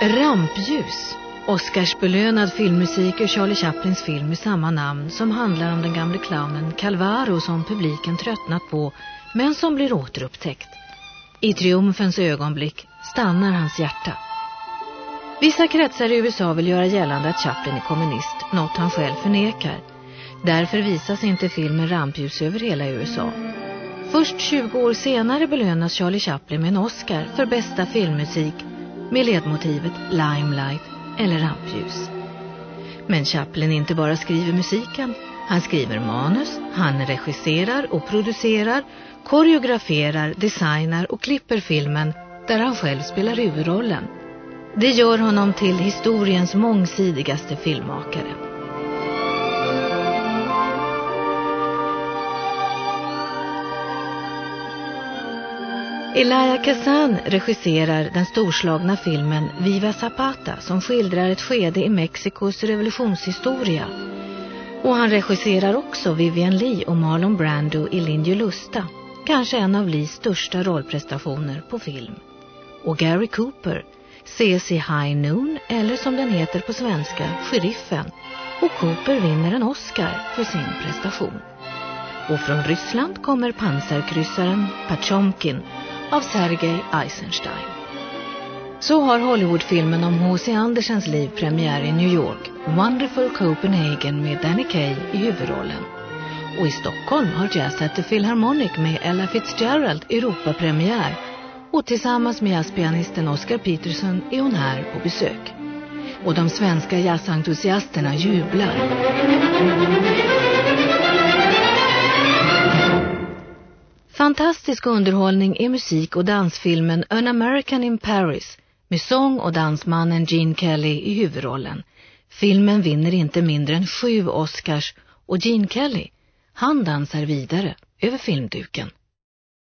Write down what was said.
Rampljus. Oscarsbelönad filmmusik ur Charlie Chaplins film med samma namn som handlar om den gamle clownen Calvaro som publiken tröttnat på men som blir återupptäckt. I triumfens ögonblick stannar hans hjärta. Vissa kretsar i USA vill göra gällande att Chaplin är kommunist, något han själv förnekar. Därför visas inte filmen Rampljus över hela USA. Först 20 år senare belönas Charlie Chaplin med en Oscar för bästa filmmusik med ledmotivet Limelight eller Rampljus. Men Chaplin inte bara skriver musiken, han skriver manus, han regisserar och producerar, koreograferar, designar och klipper filmen där han själv spelar huvudrollen. Det gör honom till historiens mångsidigaste filmmakare. Elia Kazan regisserar den storslagna filmen Viva Zapata som skildrar ett skede i Mexikos revolutionshistoria. Och han regisserar också Vivian Lee och Marlon Brando i Linje Lusta, kanske en av Lees största rollprestationer på film. Och Gary Cooper ses i High Noon eller som den heter på svenska, Sheriffen. Och Cooper vinner en Oscar för sin prestation. Och från Ryssland kommer pansarkryssaren Pachomkin av Sergej Eisenstein. Så har Hollywoodfilmen om H.C. Andersens liv premiär i New York, Wonderful Copenhagen med Danny Kaye i huvudrollen. Och i Stockholm har Jazz at the Philharmonic med Ella Fitzgerald Europapremiär och tillsammans med jazzpianisten Oscar Peterson är hon här på besök. Och de svenska jazzentusiasterna jublar. Fantastisk underhållning är musik- och dansfilmen An American in Paris med sång- och dansmannen Gene Kelly i huvudrollen. Filmen vinner inte mindre än sju Oscars och Gene Kelly, han dansar vidare över filmduken.